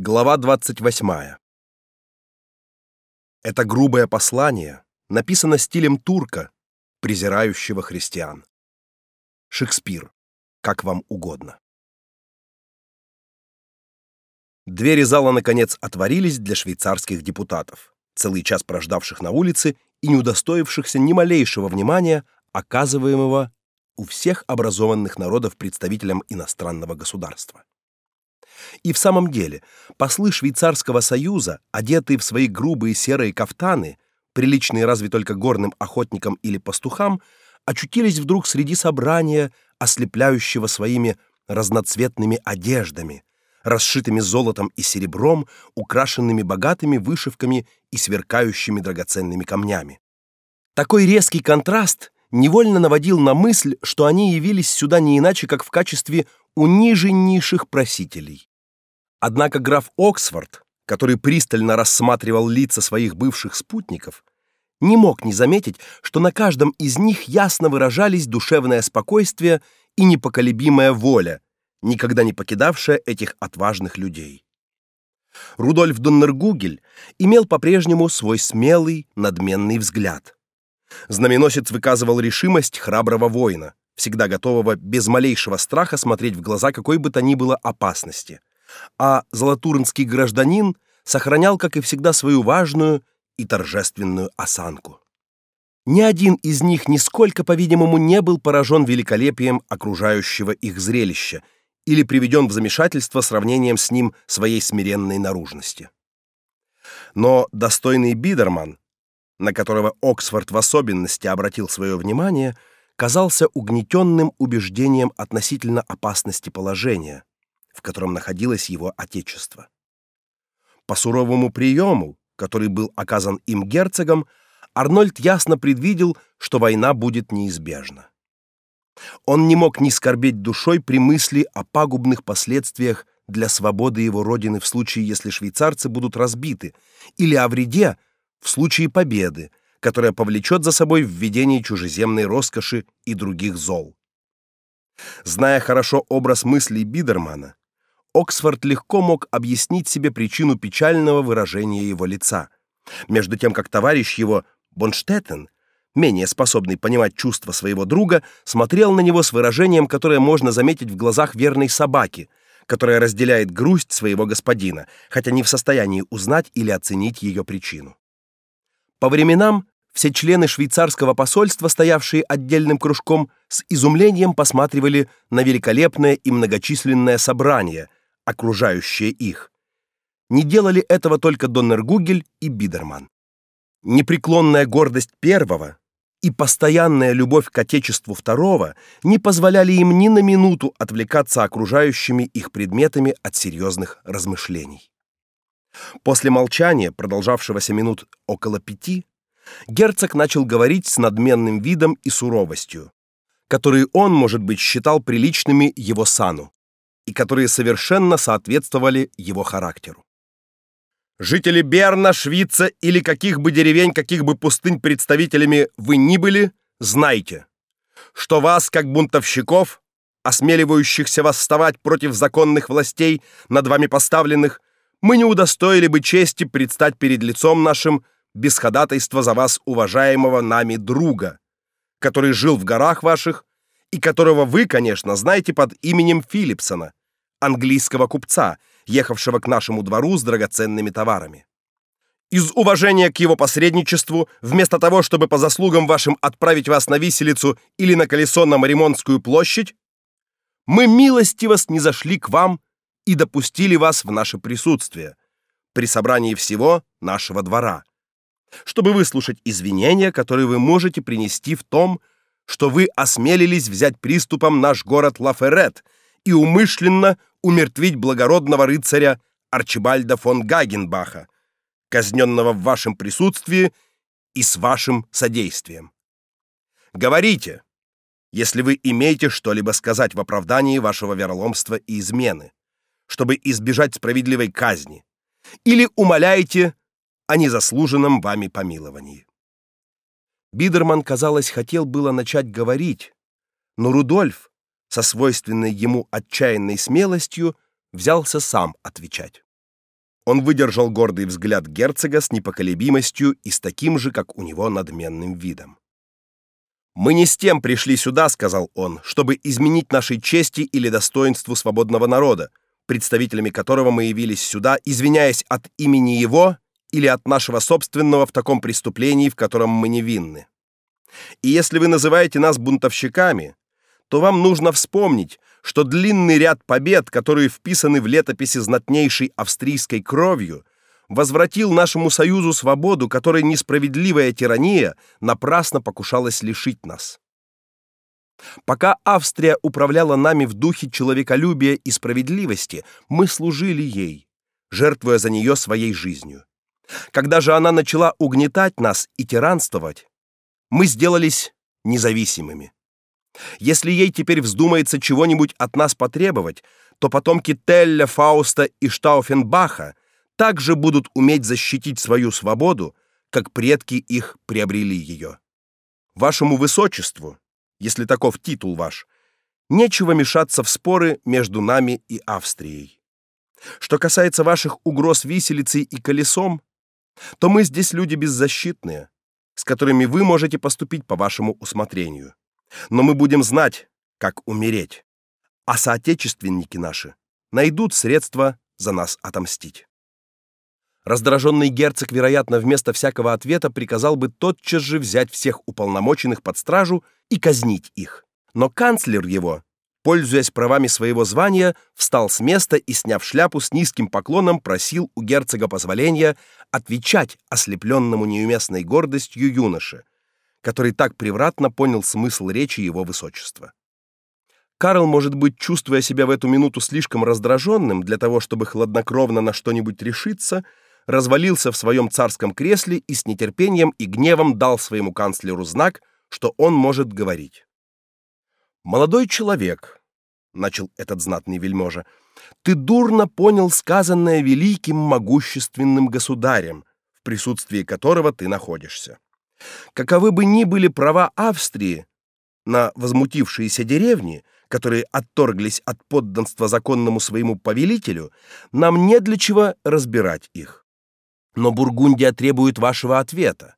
Глава 28. Это грубое послание написано стилем турка, презирающего христиан. Шекспир. Как вам угодно. Двери зала наконец отворились для швейцарских депутатов, целый час прождавших на улице и не удостоившихся ни малейшего внимания, оказываемого у всех образованных народов представителям иностранного государства. И в самом деле, послы швейцарского союза, одетые в свои грубые серые кафтаны, приличные разве только горным охотникам или пастухам, очутились вдруг среди собрания, ослепляющего своими разноцветными одеждами, расшитыми золотом и серебром, украшенными богатыми вышивками и сверкающими драгоценными камнями. Такой резкий контраст невольно наводил на мысль, что они явились сюда не иначе, как в качестве униженнейших просителей. Однако граф Оксфорд, который пристально рассматривал лица своих бывших спутников, не мог не заметить, что на каждом из них ясно выражались душевное спокойствие и непоколебимая воля, никогда не покидавшая этих отважных людей. Рудольф Доннергугель имел по-прежнему свой смелый, надменный взгляд. Знаменосец выказывал решимость храброго воина, всегда готового без малейшего страха смотреть в глаза какой бы то ни было опасности а золотурнский гражданин сохранял, как и всегда, свою важную и торжественную осанку. Ни один из них нисколько, по-видимому, не был поражен великолепием окружающего их зрелища или приведен в замешательство сравнением с ним своей смиренной наружности. Но достойный Бидерман, на которого Оксфорд в особенности обратил свое внимание, казался угнетенным убеждением относительно опасности положения, в котором находилось его отечество. По суровому приему, который был оказан им герцогом, Арнольд ясно предвидел, что война будет неизбежна. Он не мог не скорбеть душой при мысли о пагубных последствиях для свободы его родины в случае, если швейцарцы будут разбиты, или о вреде в случае победы, которая повлечет за собой введение чужеземной роскоши и других зол. Зная хорошо образ мыслей Бидермана, Оксфорд легко мог объяснить себе причину печального выражения его лица, между тем как товарищ его Бонштеттен, менее способный понимать чувства своего друга, смотрел на него с выражением, которое можно заметить в глазах верной собаки, которая разделяет грусть своего господина, хотя не в состоянии узнать или оценить ее причину. По временам все члены швейцарского посольства, стоявшие отдельным кружком, с изумлением посматривали на великолепное и многочисленное собрание, окружающее их. Не делали этого только Доннергугель и Бидерман. Непреклонная гордость первого и постоянная любовь к отечеству второго не позволяли им ни на минуту отвлекаться окружающими их предметами от серьезных размышлений. После молчания, продолжавшегося минут около пяти, герцог начал говорить с надменным видом и суровостью, которые он, может быть, считал приличными его сану, и которые совершенно соответствовали его характеру. Жители Берна, Швица или каких бы деревень, каких бы пустынь представителями вы ни были, знайте, что вас, как бунтовщиков, осмеливающихся восставать против законных властей, над вами поставленных, мы не удостоили бы чести предстать перед лицом нашим без ходатайства за вас уважаемого нами друга, который жил в горах ваших и которого вы, конечно, знаете под именем Филипсона, английского купца, ехавшего к нашему двору с драгоценными товарами. Из уважения к его посредничеству, вместо того, чтобы по заслугам вашим отправить вас на виселицу или на колесо на Маримонскую площадь, мы милостиво снизошли к вам и допустили вас в наше присутствие при собрании всего нашего двора, чтобы выслушать извинения, которые вы можете принести в том, что вы осмелились взять приступом наш город Лаферет и умышленно умертвить благородного рыцаря Арчибальда фон Гагенбаха, казненного в вашем присутствии и с вашим содействием. Говорите, если вы имеете что-либо сказать в оправдании вашего вероломства и измены, чтобы избежать справедливой казни, или умоляете о незаслуженном вами помиловании. Бидерман, казалось, хотел было начать говорить, но Рудольф, со свойственной ему отчаянной смелостью взялся сам отвечать. Он выдержал гордый взгляд герцога с непоколебимостью и с таким же, как у него, надменным видом. Мы не с тем пришли сюда, сказал он, чтобы изменить нашей чести или достоинству свободного народа, представителями которого мы явились сюда, извиняясь от имени его или от нашего собственного в таком преступлении, в котором мы невинны. И если вы называете нас бунтовщиками, то вам нужно вспомнить, что длинный ряд побед, которые вписаны в летописи знатнейшей австрийской кровью, возвратил нашему союзу свободу, которой несправедливая тирания напрасно покушалась лишить нас. Пока Австрия управляла нами в духе человеколюбия и справедливости, мы служили ей, жертвуя за нее своей жизнью. Когда же она начала угнетать нас и тиранствовать, мы сделались независимыми. Если ей теперь вздумается чего-нибудь от нас потребовать, то потомки Телля, Фауста и Штауфенбаха также будут уметь защитить свою свободу, как предки их приобрели ее. Вашему высочеству если таков титул ваш, нечего мешаться в споры между нами и Австрией. Что касается ваших угроз виселицей и колесом, то мы здесь люди беззащитные, с которыми вы можете поступить по вашему усмотрению. Но мы будем знать, как умереть, а соотечественники наши найдут средства за нас отомстить. Раздраженный герцог, вероятно, вместо всякого ответа приказал бы тотчас же взять всех уполномоченных под стражу и казнить их. Но канцлер его, пользуясь правами своего звания, встал с места и, сняв шляпу с низким поклоном, просил у герцога позволения отвечать ослепленному неуместной гордостью юноше, который так превратно понял смысл речи его высочества. Карл, может быть, чувствуя себя в эту минуту слишком раздраженным для того, чтобы хладнокровно на что-нибудь решиться, развалился в своем царском кресле и с нетерпением и гневом дал своему канцлеру знак, что он может говорить. Молодой человек, начал этот знатный вельможа, ты дурно понял сказанное великим могущественным государем, в присутствии которого ты находишься. Каковы бы ни были права Австрии на возмутившиеся деревни, которые отторглись от подданства законному своему повелителю, нам не для чего разбирать их. Но Бургундия требует вашего ответа.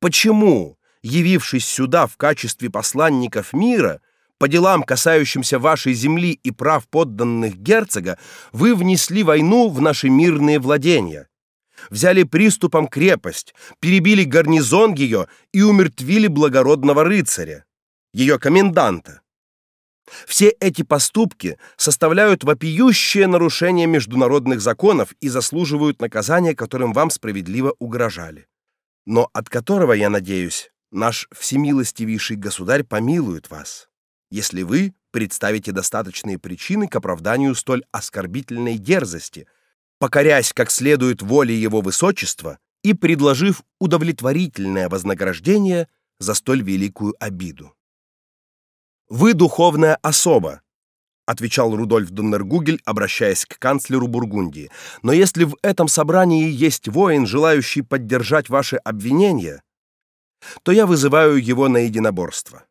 Почему, явившись сюда в качестве посланников мира, по делам, касающимся вашей земли и прав подданных герцога, вы внесли войну в наши мирные владения? Взяли приступом крепость, перебили гарнизон ее и умертвили благородного рыцаря, ее коменданта. Все эти поступки составляют вопиющее нарушение международных законов и заслуживают наказания, которым вам справедливо угрожали. Но от которого, я надеюсь, наш всемилостивейший государь помилует вас, если вы представите достаточные причины к оправданию столь оскорбительной дерзости, покорясь как следует воле его высочества и предложив удовлетворительное вознаграждение за столь великую обиду. Вы духовная особа, отвечал Рудольф Доннергугель, обращаясь к канцлеру Бургундии. Но если в этом собрании есть воин, желающий поддержать ваши обвинения, то я вызываю его на единоборство.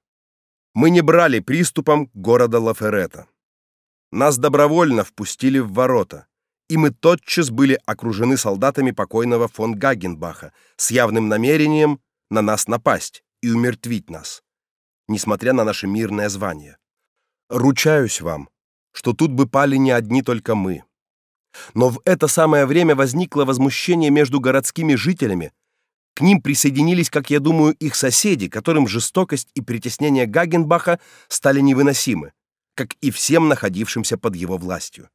Мы не брали приступом города Лаферета. Нас добровольно впустили в ворота, и мы тотчас были окружены солдатами покойного фон Гагенбаха с явным намерением на нас напасть и умертвить нас несмотря на наше мирное звание. Ручаюсь вам, что тут бы пали не одни только мы. Но в это самое время возникло возмущение между городскими жителями. К ним присоединились, как я думаю, их соседи, которым жестокость и притеснение Гагенбаха стали невыносимы, как и всем находившимся под его властью.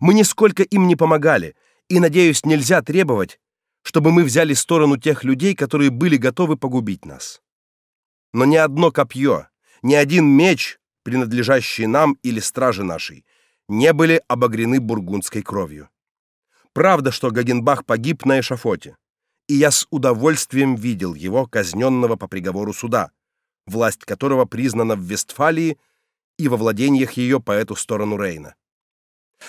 Мы нисколько им не помогали, и, надеюсь, нельзя требовать, чтобы мы взяли сторону тех людей, которые были готовы погубить нас но ни одно копье, ни один меч, принадлежащий нам или страже нашей, не были обогрены бургундской кровью. Правда, что Гагенбах погиб на эшафоте, и я с удовольствием видел его казненного по приговору суда, власть которого признана в Вестфалии и во владениях ее по эту сторону Рейна.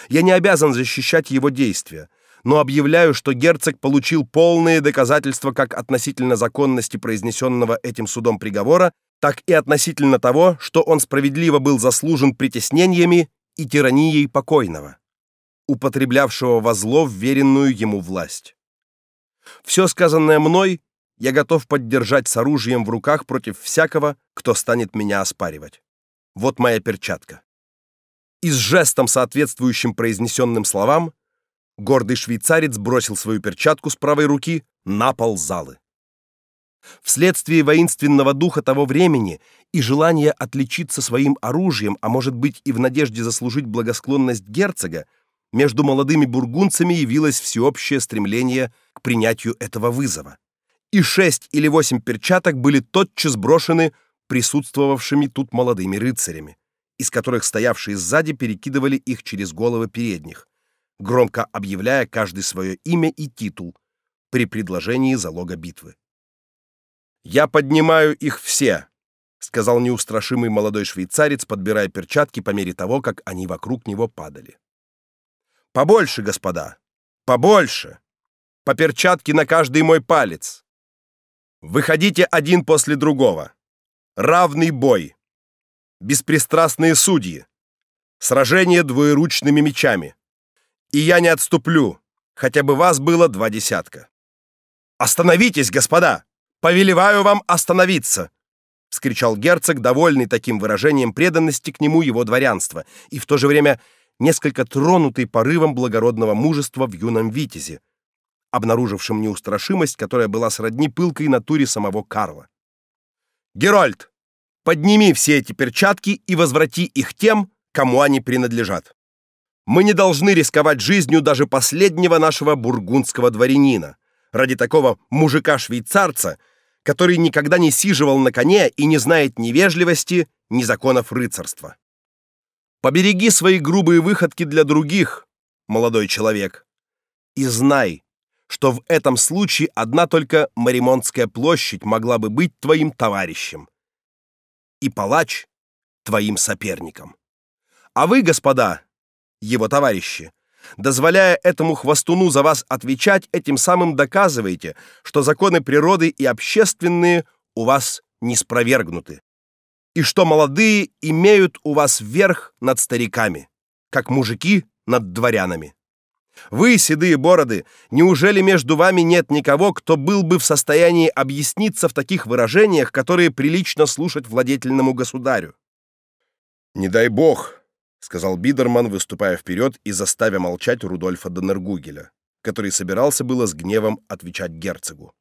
Я не обязан защищать его действия, но объявляю, что герцог получил полные доказательства как относительно законности произнесенного этим судом приговора, так и относительно того, что он справедливо был заслужен притеснениями и тиранией покойного. употреблявшего во зло вверенную ему власть. Все сказанное мной я готов поддержать с оружием в руках против всякого, кто станет меня оспаривать. Вот моя перчатка. И с жестом, соответствующим произнесенным словам, гордый швейцарец бросил свою перчатку с правой руки на пол залы. Вследствие воинственного духа того времени и желания отличиться своим оружием, а может быть и в надежде заслужить благосклонность герцога, между молодыми бургундцами явилось всеобщее стремление к принятию этого вызова. И шесть или восемь перчаток были тотчас брошены присутствовавшими тут молодыми рыцарями, из которых стоявшие сзади перекидывали их через головы передних, громко объявляя каждый свое имя и титул при предложении залога битвы. Я поднимаю их все, сказал неустрашимый молодой швейцарец, подбирая перчатки по мере того, как они вокруг него падали. Побольше, господа. Побольше. По перчатке на каждый мой палец. Выходите один после другого. Равный бой. Беспристрастные судьи. Сражение двуеручными мечами. И я не отступлю, хотя бы вас было два десятка. Остановитесь, господа. Повелеваю вам остановиться, вскричал герцог, довольный таким выражением преданности к нему его дворянства, и в то же время несколько тронутый порывом благородного мужества в юном витязе, обнаружившем неустрашимость, которая была сродни пылкой натуре самого Карла. Герольд, подними все эти перчатки и возврати их тем, кому они принадлежат. Мы не должны рисковать жизнью даже последнего нашего бургундского дворянина ради такого мужика-швейцарца, который никогда не сиживал на коне и не знает ни вежливости, ни законов рыцарства. Побереги свои грубые выходки для других, молодой человек, и знай, что в этом случае одна только Маримонтская площадь могла бы быть твоим товарищем и палач твоим соперником. А вы, господа, его товарищи, Дозволяя этому хвостуну за вас отвечать, этим самым доказываете, что законы природы и общественные у вас не спровергнуты, и что молодые имеют у вас верх над стариками, как мужики над дворянами. Вы, седые бороды, неужели между вами нет никого, кто был бы в состоянии объясниться в таких выражениях, которые прилично слушать владетельному государю? Не дай бог, сказал Бидерман, выступая вперед и заставя молчать Рудольфа Доннергугеля, который собирался было с гневом отвечать герцогу.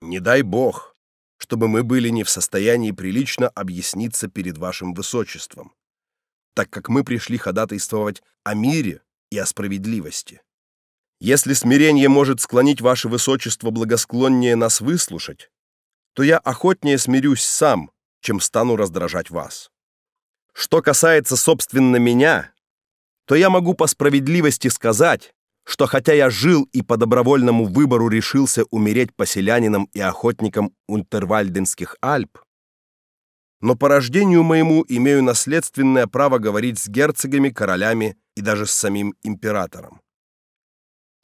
Не дай бог, чтобы мы были не в состоянии прилично объясниться перед вашим высочеством, так как мы пришли ходатайствовать о мире и о справедливости. Если смирение может склонить ваше высочество благосклоннее нас выслушать, то я охотнее смирюсь сам, чем стану раздражать вас. Что касается собственно меня, то я могу по справедливости сказать, что хотя я жил и по добровольному выбору решился умереть поселянином и охотником Унтервальденских Альп, но по рождению моему имею наследственное право говорить с герцогами, королями и даже с самим императором.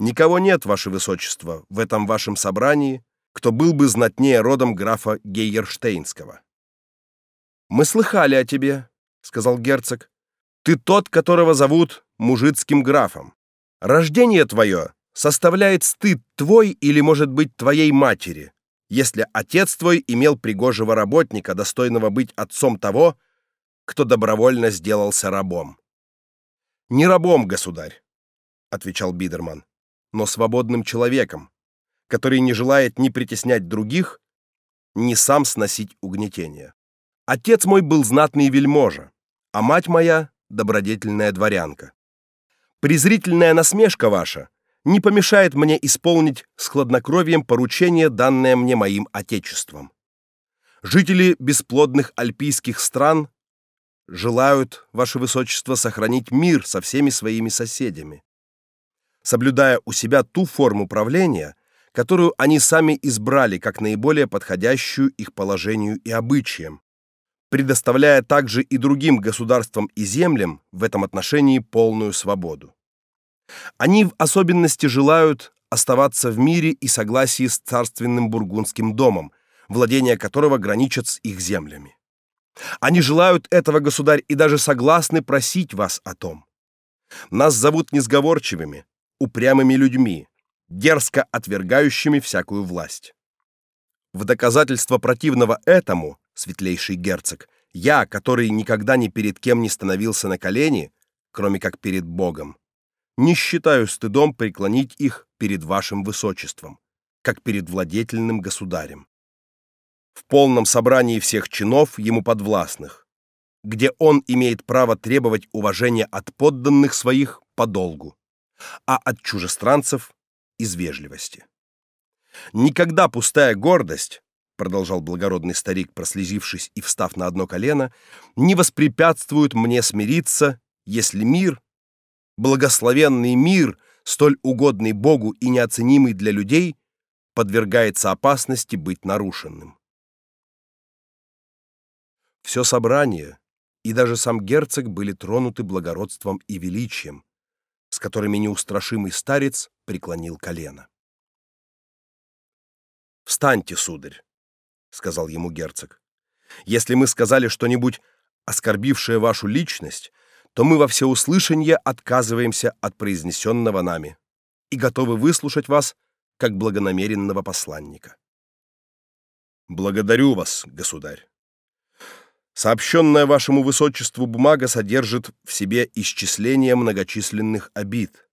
Никого нет, ваше высочество, в этом вашем собрании, кто был бы знатнее родом графа Гейерштейнского. Мы слыхали о тебе, сказал герцог. Ты тот, которого зовут мужицким графом. Рождение твое составляет стыд твой или, может быть, твоей матери, если отец твой имел пригожего работника, достойного быть отцом того, кто добровольно сделался рабом. Не рабом, государь, отвечал Бидерман, но свободным человеком, который не желает ни притеснять других, ни сам сносить угнетение. Отец мой был знатный вельможа, а мать моя добродетельная дворянка. Презрительная насмешка ваша не помешает мне исполнить с хладнокровием поручение, данное мне моим отечеством. Жители бесплодных альпийских стран желают, ваше высочество, сохранить мир со всеми своими соседями, соблюдая у себя ту форму правления, которую они сами избрали как наиболее подходящую их положению и обычаям, предоставляя также и другим государствам и землям в этом отношении полную свободу. Они в особенности желают оставаться в мире и согласии с царственным бургундским домом, владения которого граничат с их землями. Они желают этого, государь, и даже согласны просить вас о том. Нас зовут несговорчивыми, упрямыми людьми, дерзко отвергающими всякую власть. В доказательство противного этому, светлейший герцог, я, который никогда ни перед кем не становился на колени, кроме как перед Богом, не считаю стыдом преклонить их перед вашим высочеством, как перед владетельным государем. В полном собрании всех чинов ему подвластных, где он имеет право требовать уважения от подданных своих по долгу, а от чужестранцев из вежливости. Никогда пустая гордость, продолжал благородный старик, прослезившись и встав на одно колено, не воспрепятствует мне смириться, если мир благословенный мир, столь угодный Богу и неоценимый для людей, подвергается опасности быть нарушенным. Все собрание и даже сам герцог были тронуты благородством и величием, с которыми неустрашимый старец преклонил колено. «Встаньте, сударь», — сказал ему герцог. «Если мы сказали что-нибудь, оскорбившее вашу личность, то мы во всеуслышание отказываемся от произнесенного нами и готовы выслушать вас как благонамеренного посланника. Благодарю вас, государь. Сообщенная вашему высочеству бумага содержит в себе исчисление многочисленных обид,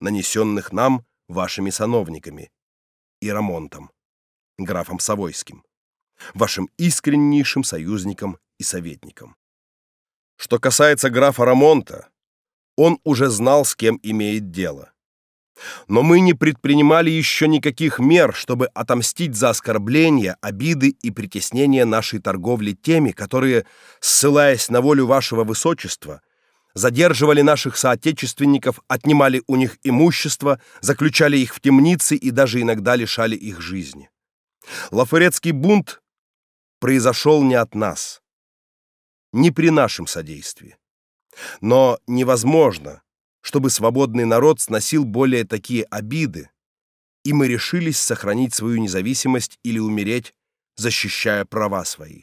нанесенных нам вашими сановниками и Рамонтом, графом Савойским, вашим искреннейшим союзником и советником. Что касается графа Рамонта, он уже знал, с кем имеет дело. Но мы не предпринимали еще никаких мер, чтобы отомстить за оскорбления, обиды и притеснения нашей торговли теми, которые, ссылаясь на волю вашего высочества, задерживали наших соотечественников, отнимали у них имущество, заключали их в темницы и даже иногда лишали их жизни. Лаферецкий бунт произошел не от нас не при нашем содействии. Но невозможно, чтобы свободный народ сносил более такие обиды, и мы решились сохранить свою независимость или умереть, защищая права свои.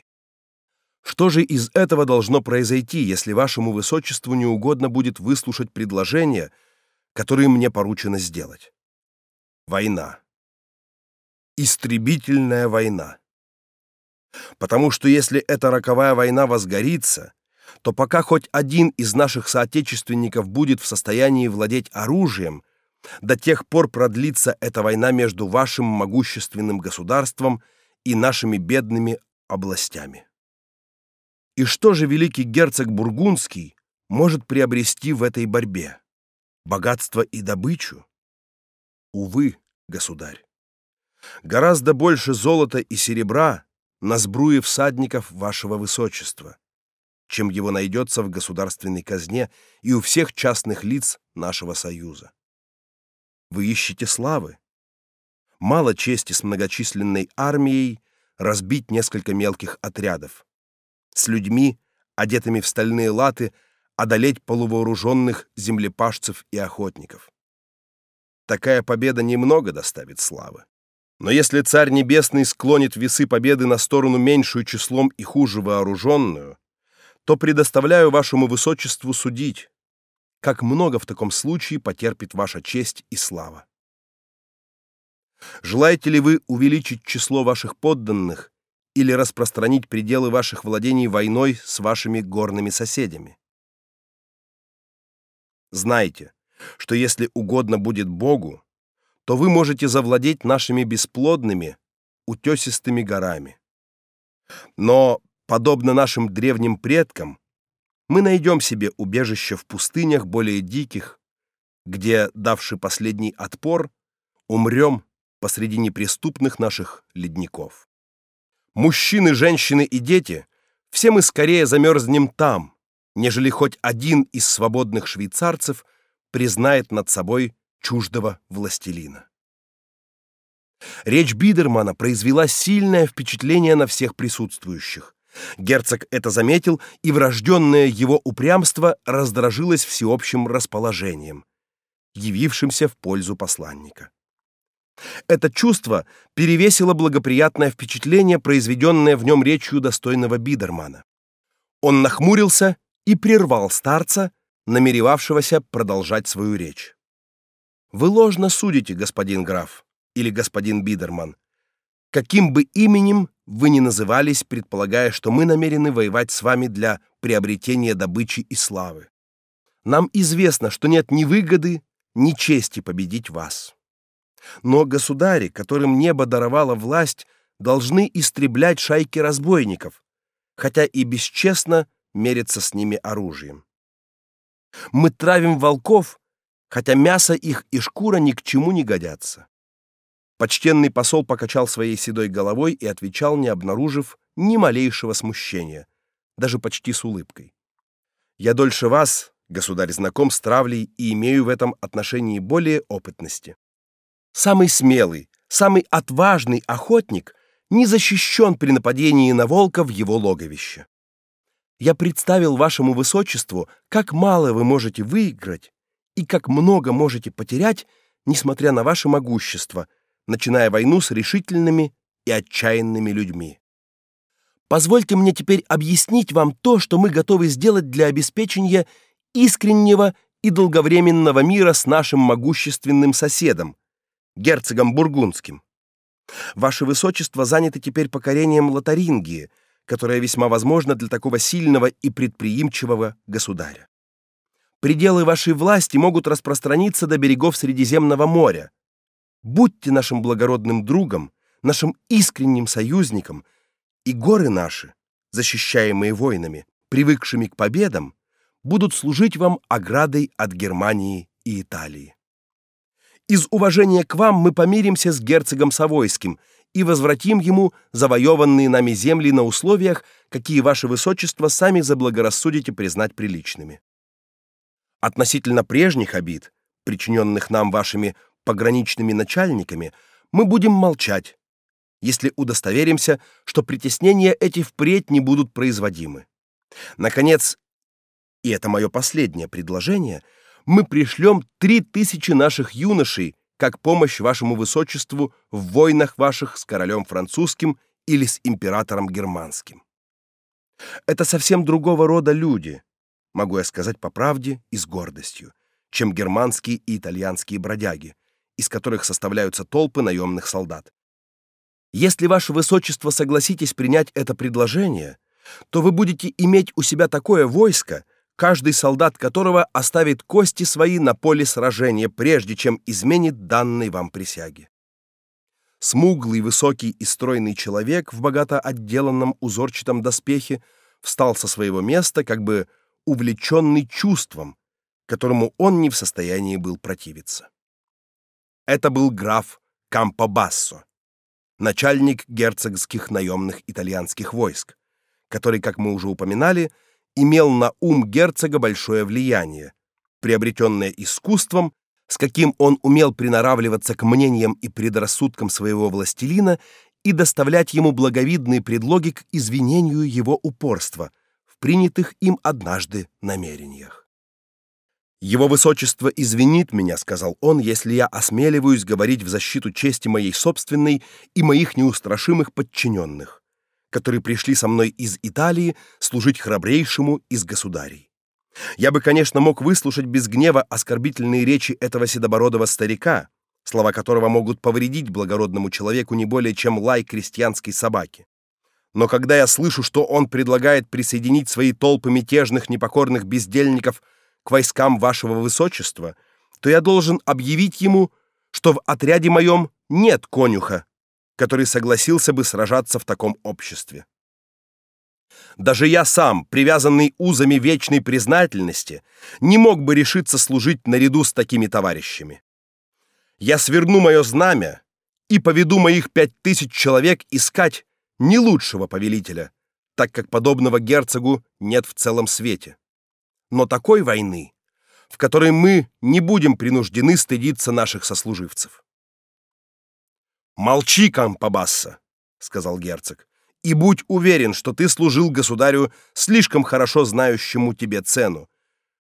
Что же из этого должно произойти, если вашему высочеству не угодно будет выслушать предложение, которое мне поручено сделать? Война. Истребительная война. Потому что если эта роковая война возгорится, то пока хоть один из наших соотечественников будет в состоянии владеть оружием, до тех пор продлится эта война между вашим могущественным государством и нашими бедными областями. И что же великий герцог бургундский может приобрести в этой борьбе? Богатство и добычу? Увы, государь. Гораздо больше золота и серебра на сбруе всадников вашего высочества, чем его найдется в государственной казне и у всех частных лиц нашего союза. Вы ищете славы. Мало чести с многочисленной армией разбить несколько мелких отрядов. С людьми, одетыми в стальные латы, одолеть полувооруженных землепашцев и охотников. Такая победа немного доставит славы. Но если царь небесный склонит весы победы на сторону меньшую числом и хуже вооруженную, то предоставляю вашему высочеству судить, как много в таком случае потерпит ваша честь и слава. Желаете ли вы увеличить число ваших подданных или распространить пределы ваших владений войной с вашими горными соседями? Знайте, что если угодно будет Богу, то вы можете завладеть нашими бесплодными, утесистыми горами. Но, подобно нашим древним предкам, мы найдем себе убежище в пустынях более диких, где, давший последний отпор, умрем посреди неприступных наших ледников. Мужчины, женщины и дети, все мы скорее замерзнем там, нежели хоть один из свободных швейцарцев признает над собой чуждого властелина. Речь Бидермана произвела сильное впечатление на всех присутствующих. Герцог это заметил, и врожденное его упрямство раздражилось всеобщим расположением, явившимся в пользу посланника. Это чувство перевесило благоприятное впечатление, произведенное в нем речью достойного Бидермана. Он нахмурился и прервал старца, намеревавшегося продолжать свою речь. Вы ложно судите, господин граф или господин Бидерман, каким бы именем вы ни назывались, предполагая, что мы намерены воевать с вами для приобретения добычи и славы. Нам известно, что нет ни выгоды, ни чести победить вас. Но государи, которым небо даровало власть, должны истреблять шайки разбойников, хотя и бесчестно мериться с ними оружием. Мы травим волков, хотя мясо их и шкура ни к чему не годятся. Почтенный посол покачал своей седой головой и отвечал, не обнаружив ни малейшего смущения, даже почти с улыбкой. Я дольше вас, государь, знаком с травлей и имею в этом отношении более опытности. Самый смелый, самый отважный охотник не защищен при нападении на волка в его логовище. Я представил вашему высочеству, как мало вы можете выиграть и как много можете потерять, несмотря на ваше могущество — начиная войну с решительными и отчаянными людьми. Позвольте мне теперь объяснить вам то, что мы готовы сделать для обеспечения искреннего и долговременного мира с нашим могущественным соседом, герцогом бургундским. Ваше высочество заняты теперь покорением Лотарингии, которая весьма возможна для такого сильного и предприимчивого государя. Пределы вашей власти могут распространиться до берегов Средиземного моря, Будьте нашим благородным другом, нашим искренним союзником, и горы наши, защищаемые воинами, привыкшими к победам, будут служить вам оградой от Германии и Италии. Из уважения к вам мы помиримся с герцогом Савойским и возвратим ему завоеванные нами земли на условиях, какие ваше высочество сами заблагорассудите признать приличными. Относительно прежних обид, причиненных нам вашими пограничными начальниками, мы будем молчать, если удостоверимся, что притеснения эти впредь не будут производимы. Наконец, и это мое последнее предложение, мы пришлем три тысячи наших юношей как помощь вашему высочеству в войнах ваших с королем французским или с императором германским. Это совсем другого рода люди, могу я сказать по правде и с гордостью, чем германские и итальянские бродяги, из которых составляются толпы наемных солдат. Если ваше высочество согласитесь принять это предложение, то вы будете иметь у себя такое войско, каждый солдат которого оставит кости свои на поле сражения, прежде чем изменит данной вам присяги. Смуглый, высокий и стройный человек в богато отделанном узорчатом доспехе встал со своего места, как бы увлеченный чувством, которому он не в состоянии был противиться. Это был граф Кампобассо, начальник герцогских наемных итальянских войск, который, как мы уже упоминали, имел на ум герцога большое влияние, приобретенное искусством, с каким он умел приноравливаться к мнениям и предрассудкам своего властелина и доставлять ему благовидные предлоги к извинению его упорства в принятых им однажды намерениях. Его высочество извинит меня, сказал он, если я осмеливаюсь говорить в защиту чести моей собственной и моих неустрашимых подчиненных, которые пришли со мной из Италии служить храбрейшему из государей. Я бы, конечно, мог выслушать без гнева оскорбительные речи этого седобородого старика, слова которого могут повредить благородному человеку не более чем лай крестьянской собаки. Но когда я слышу, что он предлагает присоединить свои толпы мятежных непокорных бездельников к войскам вашего высочества, то я должен объявить ему, что в отряде моем нет конюха, который согласился бы сражаться в таком обществе. Даже я сам, привязанный узами вечной признательности, не мог бы решиться служить наряду с такими товарищами. Я сверну мое знамя и поведу моих пять тысяч человек искать не лучшего повелителя, так как подобного герцогу нет в целом свете но такой войны, в которой мы не будем принуждены стыдиться наших сослуживцев. Молчи, Кампабасса, сказал герцог. И будь уверен, что ты служил государю, слишком хорошо знающему тебе цену,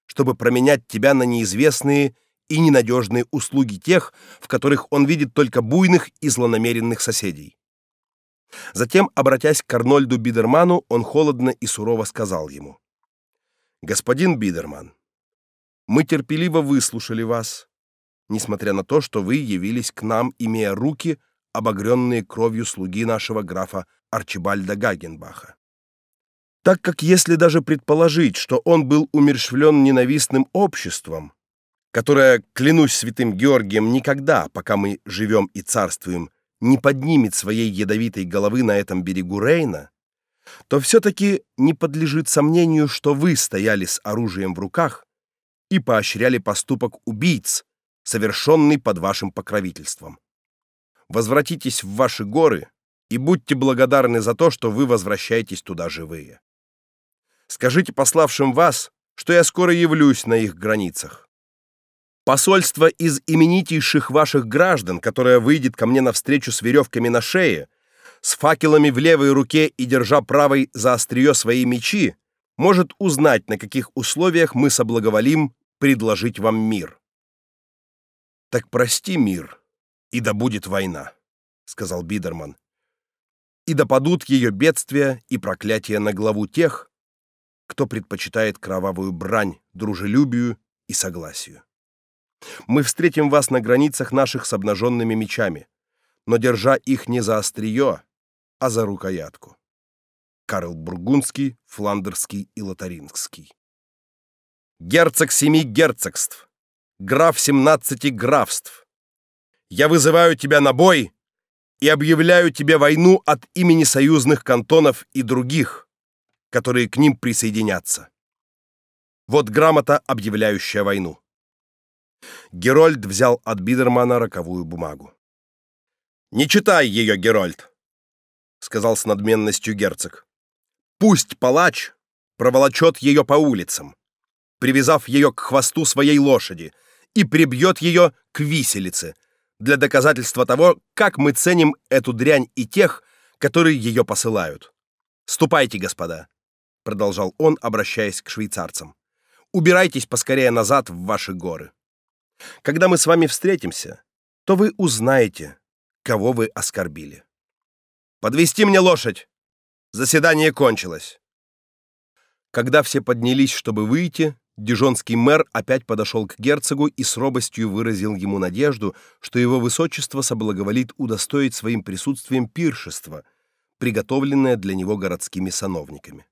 чтобы променять тебя на неизвестные и ненадежные услуги тех, в которых он видит только буйных и злонамеренных соседей. Затем, обратясь к Арнольду Бидерману, он холодно и сурово сказал ему: господин Бидерман, Мы терпеливо выслушали вас, несмотря на то, что вы явились к нам, имея руки, обогренные кровью слуги нашего графа Арчибальда Гагенбаха. Так как если даже предположить, что он был умерщвлен ненавистным обществом, которое, клянусь святым Георгием, никогда, пока мы живем и царствуем, не поднимет своей ядовитой головы на этом берегу Рейна, то все-таки не подлежит сомнению, что вы стояли с оружием в руках и поощряли поступок убийц, совершенный под вашим покровительством. Возвратитесь в ваши горы и будьте благодарны за то, что вы возвращаетесь туда живые. Скажите пославшим вас, что я скоро явлюсь на их границах. Посольство из именитейших ваших граждан, которое выйдет ко мне навстречу с веревками на шее, с факелами в левой руке и держа правой за острие свои мечи, может узнать, на каких условиях мы соблаговолим предложить вам мир. Так прости мир, и да будет война, сказал Бидерман. И да падут ее бедствия и проклятия на главу тех, кто предпочитает кровавую брань дружелюбию и согласию. Мы встретим вас на границах наших с обнаженными мечами, но держа их не за острие, а за рукоятку. Карл Бургундский, Фландерский и Лотарингский. Герцог семи герцогств, граф семнадцати графств. Я вызываю тебя на бой и объявляю тебе войну от имени союзных кантонов и других, которые к ним присоединятся. Вот грамота, объявляющая войну. Герольд взял от Бидермана роковую бумагу. «Не читай ее, Герольд!» — сказал с надменностью герцог. «Пусть палач проволочет ее по улицам, привязав ее к хвосту своей лошади, и прибьет ее к виселице, для доказательства того, как мы ценим эту дрянь и тех, которые ее посылают. Ступайте, господа, продолжал он, обращаясь к швейцарцам. Убирайтесь поскорее назад в ваши горы. Когда мы с вами встретимся, то вы узнаете, кого вы оскорбили. Подвести мне лошадь. Заседание кончилось. Когда все поднялись, чтобы выйти, дижонский мэр опять подошел к герцогу и с робостью выразил ему надежду, что его высочество соблаговолит удостоить своим присутствием пиршества, приготовленное для него городскими сановниками.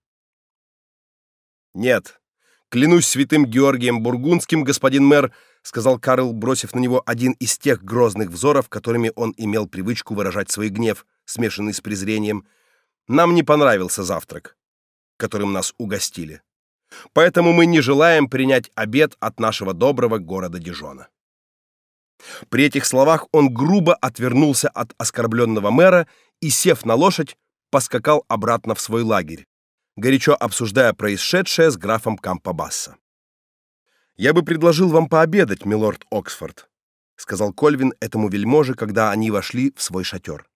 Нет, клянусь святым Георгием Бургундским, господин мэр, сказал Карл, бросив на него один из тех грозных взоров, которыми он имел привычку выражать свой гнев, смешанный с презрением. Нам не понравился завтрак, которым нас угостили. Поэтому мы не желаем принять обед от нашего доброго города Дижона. При этих словах он грубо отвернулся от оскорбленного мэра и, сев на лошадь, поскакал обратно в свой лагерь, горячо обсуждая происшедшее с графом Кампабасса. Я бы предложил вам пообедать, милорд Оксфорд, сказал Кольвин этому вельможе, когда они вошли в свой шатер.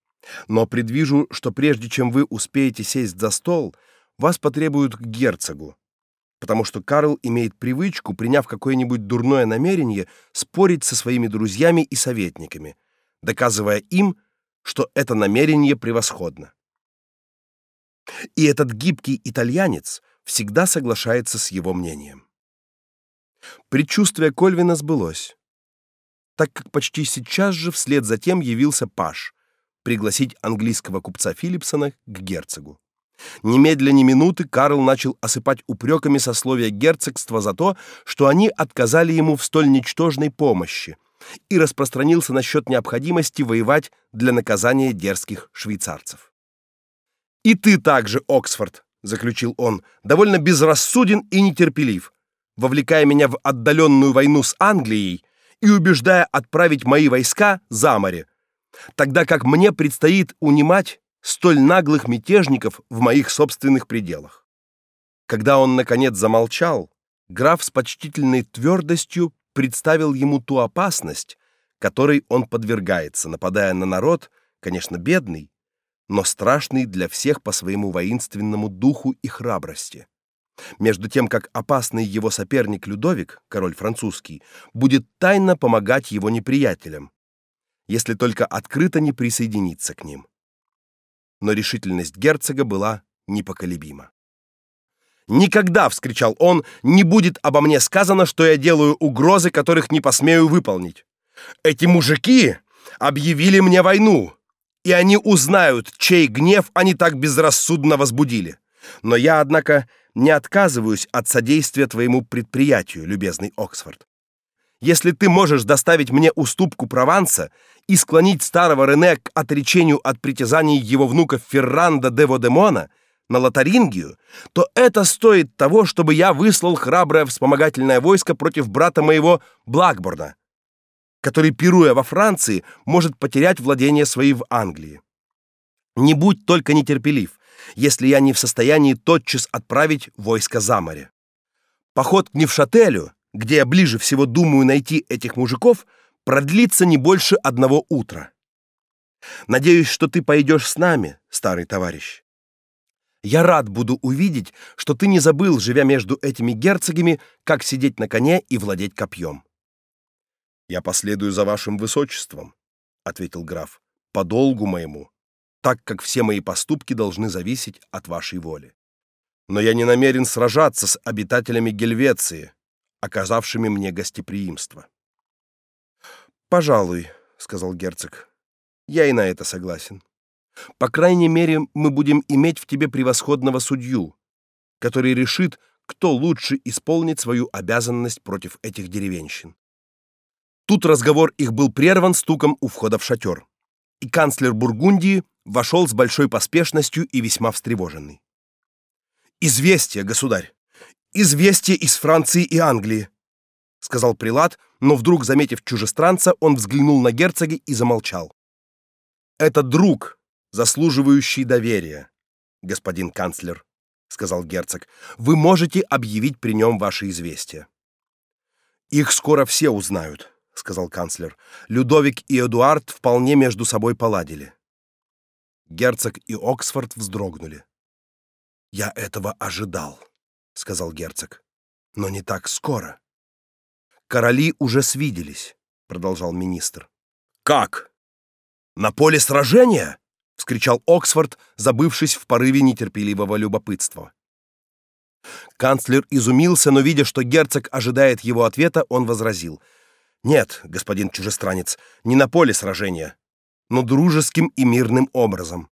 Но предвижу, что прежде чем вы успеете сесть за стол, вас потребуют к герцогу, потому что Карл имеет привычку, приняв какое-нибудь дурное намерение, спорить со своими друзьями и советниками, доказывая им, что это намерение превосходно. И этот гибкий итальянец всегда соглашается с его мнением. Предчувствие Кольвина сбылось, так как почти сейчас же вслед за тем явился паж пригласить английского купца Филипсона к герцогу. Немедля ни минуты Карл начал осыпать упреками сословия герцогства за то, что они отказали ему в столь ничтожной помощи, и распространился насчет необходимости воевать для наказания дерзких швейцарцев. «И ты также, Оксфорд», — заключил он, — «довольно безрассуден и нетерпелив вовлекая меня в отдаленную войну с Англией и убеждая отправить мои войска за море, тогда как мне предстоит унимать столь наглых мятежников в моих собственных пределах. Когда он наконец замолчал, граф с почтительной твердостью представил ему ту опасность, которой он подвергается, нападая на народ, конечно, бедный, но страшный для всех по своему воинственному духу и храбрости. Между тем, как опасный его соперник Людовик, король французский, будет тайно помогать его неприятелям, если только открыто не присоединиться к ним. Но решительность герцога была непоколебима. Никогда, вскричал он, не будет обо мне сказано, что я делаю угрозы, которых не посмею выполнить. Эти мужики объявили мне войну, и они узнают, чей гнев они так безрассудно возбудили. Но я, однако, не отказываюсь от содействия твоему предприятию, любезный Оксфорд. Если ты можешь доставить мне уступку Прованса и склонить старого Рене к отречению от притязаний его внука Ферранда де Водемона на Лотарингию, то это стоит того, чтобы я выслал храброе вспомогательное войско против брата моего Блэкборна, который, пируя во Франции, может потерять владения свои в Англии. Не будь только нетерпелив, если я не в состоянии тотчас отправить войско за море. Поход к Невшателю где я ближе всего думаю найти этих мужиков, продлится не больше одного утра. Надеюсь, что ты пойдешь с нами, старый товарищ. Я рад буду увидеть, что ты не забыл, живя между этими герцогами, как сидеть на коне и владеть копьем. Я последую за вашим высочеством, ответил граф. По долгу моему, так как все мои поступки должны зависеть от вашей воли. Но я не намерен сражаться с обитателями Гельвеции, оказавшими мне гостеприимство. Пожалуй, сказал герцог. Я и на это согласен. По крайней мере, мы будем иметь в тебе превосходного судью, который решит, кто лучше исполнит свою обязанность против этих деревенщин. Тут разговор их был прерван стуком у входа в шатер, и канцлер Бургундии вошел с большой поспешностью и весьма встревоженный. Известие, государь известие из Франции и Англии, сказал прилад, но вдруг, заметив чужестранца, он взглянул на герцога и замолчал. Это друг, заслуживающий доверия, господин канцлер, сказал герцог. Вы можете объявить при нем ваши известия. Их скоро все узнают, сказал канцлер. Людовик и Эдуард вполне между собой поладили. Герцог и Оксфорд вздрогнули. Я этого ожидал сказал герцог. Но не так скоро. Короли уже свиделись, продолжал министр. Как? На поле сражения? вскричал Оксфорд, забывшись в порыве нетерпеливого любопытства. Канцлер изумился, но видя, что герцог ожидает его ответа, он возразил: "Нет, господин чужестранец, не на поле сражения, но дружеским и мирным образом.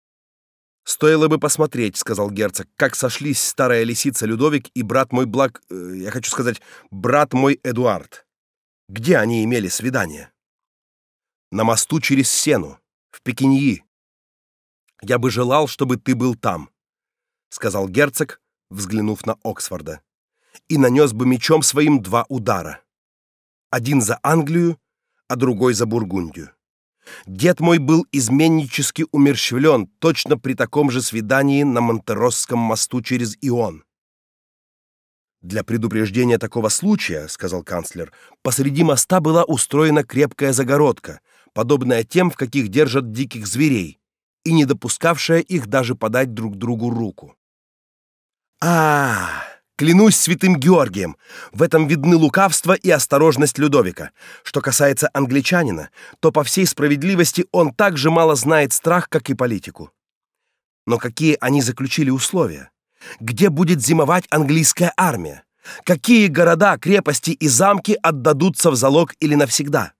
Стоило бы посмотреть, сказал герцог, как сошлись старая лисица Людовик и брат мой Блак, э, я хочу сказать, брат мой Эдуард. Где они имели свидание? На мосту через Сену, в Пекиньи. Я бы желал, чтобы ты был там, сказал герцог, взглянув на Оксфорда. И нанес бы мечом своим два удара. Один за Англию, а другой за Бургундию. Дед мой был изменнически умерщвлен точно при таком же свидании на Монтеросском мосту через Ион. Для предупреждения такого случая, сказал канцлер, посреди моста была устроена крепкая загородка, подобная тем, в каких держат диких зверей, и не допускавшая их даже подать друг другу руку. А, -а, -а Клянусь святым Георгием, в этом видны лукавство и осторожность Людовика. Что касается англичанина, то по всей справедливости он так же мало знает страх, как и политику. Но какие они заключили условия? Где будет зимовать английская армия? Какие города, крепости и замки отдадутся в залог или навсегда?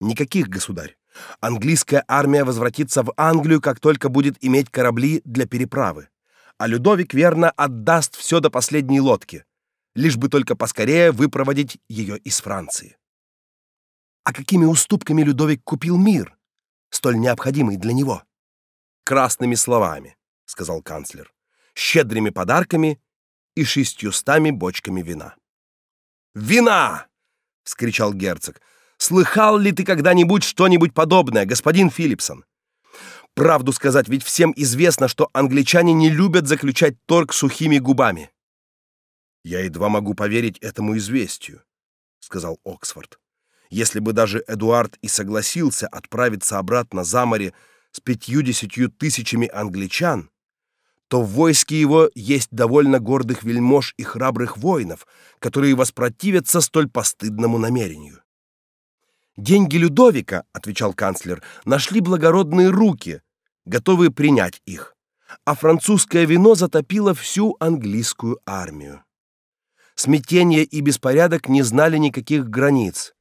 Никаких, государь. Английская армия возвратится в Англию, как только будет иметь корабли для переправы а Людовик верно отдаст все до последней лодки, лишь бы только поскорее выпроводить ее из Франции. А какими уступками Людовик купил мир, столь необходимый для него? Красными словами, сказал канцлер, щедрыми подарками и шестьюстами бочками вина. Вина! вскричал герцог. Слыхал ли ты когда-нибудь что-нибудь подобное, господин Филипсон? Правду сказать, ведь всем известно, что англичане не любят заключать торг сухими губами. Я едва могу поверить этому известию, сказал Оксфорд. Если бы даже Эдуард и согласился отправиться обратно за море с пятьюдесятью тысячами англичан, то в войске его есть довольно гордых вельмож и храбрых воинов, которые воспротивятся столь постыдному намерению. Деньги Людовика, отвечал канцлер, нашли благородные руки, готовые принять их. а французское вино затопило всю английскую армию. Смятение и беспорядок не знали никаких границ.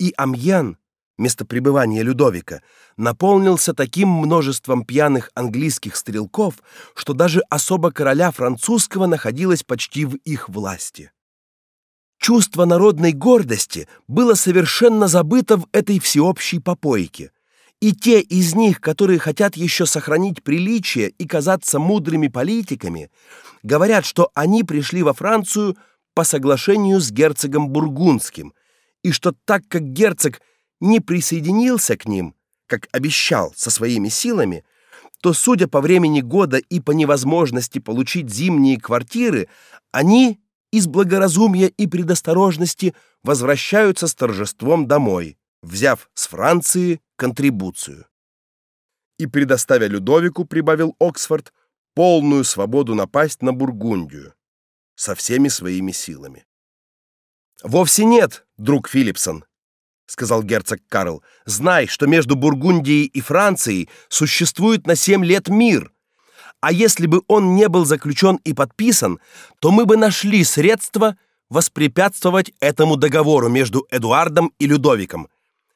И Амьен, место пребывания Людовика, наполнился таким множеством пьяных английских стрелков, что даже особо короля французского находилась почти в их власти. Чувство народной гордости было совершенно забыто в этой всеобщей попойке. И те из них, которые хотят еще сохранить приличие и казаться мудрыми политиками, говорят, что они пришли во Францию по соглашению с герцогом бургундским, и что так как герцог не присоединился к ним, как обещал со своими силами, то, судя по времени года и по невозможности получить зимние квартиры, они из благоразумия и предосторожности возвращаются с торжеством домой, взяв с Франции контрибуцию. И предоставя Людовику, прибавил Оксфорд, полную свободу напасть на Бургундию со всеми своими силами. Вовсе нет, друг Филипсон, сказал герцог Карл. Знай, что между Бургундией и Францией существует на семь лет мир а если бы он не был заключен и подписан, то мы бы нашли средства воспрепятствовать этому договору между Эдуардом и Людовиком.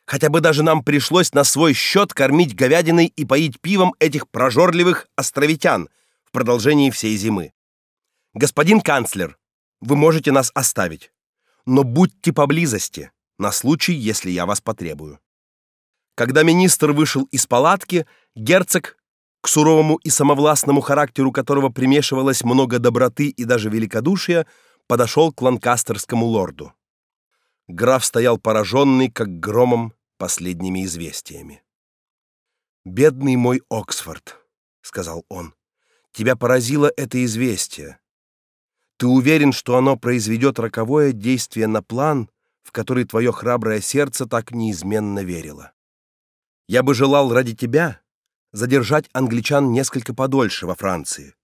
Хотя бы даже нам пришлось на свой счет кормить говядиной и поить пивом этих прожорливых островитян в продолжении всей зимы. Господин канцлер, вы можете нас оставить, но будьте поблизости на случай, если я вас потребую. Когда министр вышел из палатки, герцог к суровому и самовластному характеру которого примешивалось много доброты и даже великодушия, подошел к ланкастерскому лорду. Граф стоял пораженный, как громом, последними известиями. «Бедный мой Оксфорд», — сказал он, — «тебя поразило это известие. Ты уверен, что оно произведет роковое действие на план, в который твое храброе сердце так неизменно верило. Я бы желал ради тебя, задержать англичан несколько подольше во Франции.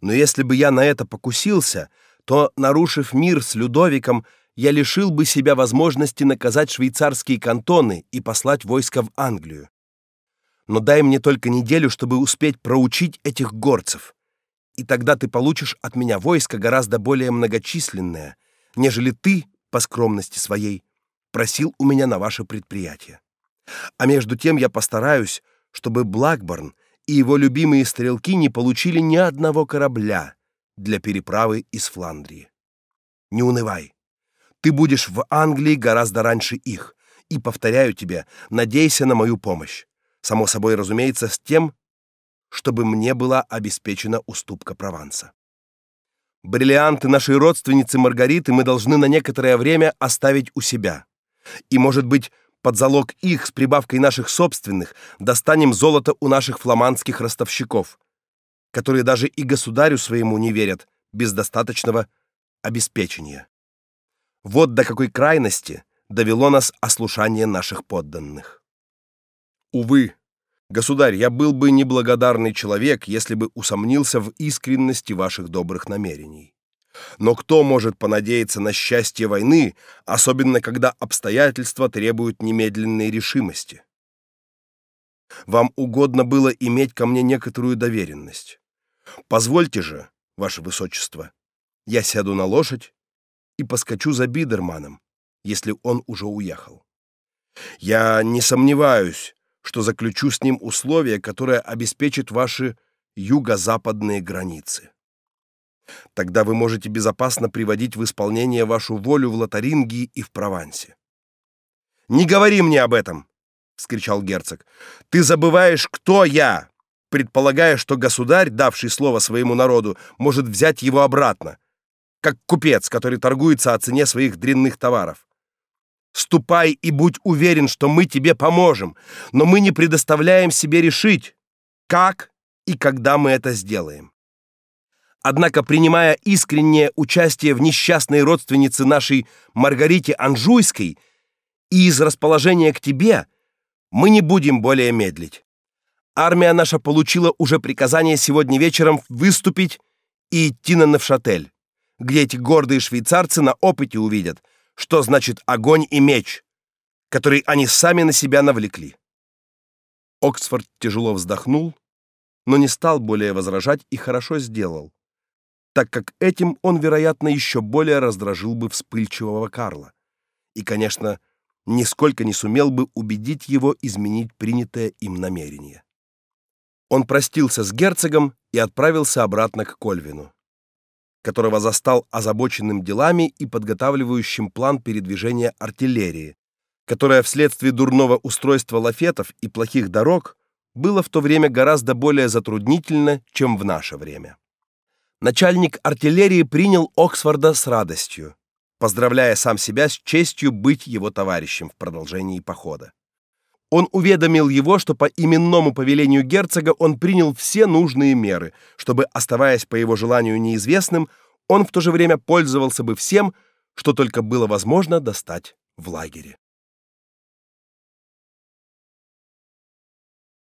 Но если бы я на это покусился, то, нарушив мир с Людовиком, я лишил бы себя возможности наказать швейцарские кантоны и послать войска в Англию. Но дай мне только неделю, чтобы успеть проучить этих горцев. И тогда ты получишь от меня войско гораздо более многочисленное, нежели ты, по скромности своей, просил у меня на ваше предприятие. А между тем я постараюсь, чтобы Блэкборн и его любимые стрелки не получили ни одного корабля для переправы из Фландрии. Не унывай. Ты будешь в Англии гораздо раньше их, и повторяю тебе, надейся на мою помощь. Само собой, разумеется, с тем, чтобы мне была обеспечена уступка Прованса. Бриллианты нашей родственницы Маргариты мы должны на некоторое время оставить у себя. И, может быть, под залог их с прибавкой наших собственных достанем золото у наших фламандских ростовщиков, которые даже и государю своему не верят без достаточного обеспечения. Вот до какой крайности довело нас ослушание наших подданных. Увы, государь, я был бы неблагодарный человек, если бы усомнился в искренности ваших добрых намерений. Но кто может понадеяться на счастье войны, особенно когда обстоятельства требуют немедленной решимости? Вам угодно было иметь ко мне некоторую доверенность. Позвольте же, ваше высочество, я сяду на лошадь и поскочу за Бидерманом, если он уже уехал. Я не сомневаюсь, что заключу с ним условия, которые обеспечат ваши юго-западные границы. Тогда вы можете безопасно приводить в исполнение вашу волю в Лотарингии и в Провансе. Не говори мне об этом, вскричал герцог. Ты забываешь, кто я, предполагая, что государь, давший слово своему народу, может взять его обратно, как купец, который торгуется о цене своих дрянных товаров. Ступай и будь уверен, что мы тебе поможем, но мы не предоставляем себе решить, как и когда мы это сделаем. Однако, принимая искреннее участие в несчастной родственнице нашей Маргарите Анжуйской и из расположения к тебе, мы не будем более медлить. Армия наша получила уже приказание сегодня вечером выступить и идти на Невшатель, где эти гордые швейцарцы на опыте увидят, что значит огонь и меч, который они сами на себя навлекли. Оксфорд тяжело вздохнул но не стал более возражать и хорошо сделал, так как этим он, вероятно, еще более раздражил бы вспыльчивого Карла. И, конечно, нисколько не сумел бы убедить его изменить принятое им намерение. Он простился с герцогом и отправился обратно к Кольвину, которого застал озабоченным делами и подготавливающим план передвижения артиллерии, которая вследствие дурного устройства лафетов и плохих дорог было в то время гораздо более затруднительно, чем в наше время. Начальник артиллерии принял Оксфорда с радостью, поздравляя сам себя с честью быть его товарищем в продолжении похода. Он уведомил его, что по именному повелению герцога он принял все нужные меры, чтобы, оставаясь по его желанию неизвестным, он в то же время пользовался бы всем, что только было возможно достать в лагере.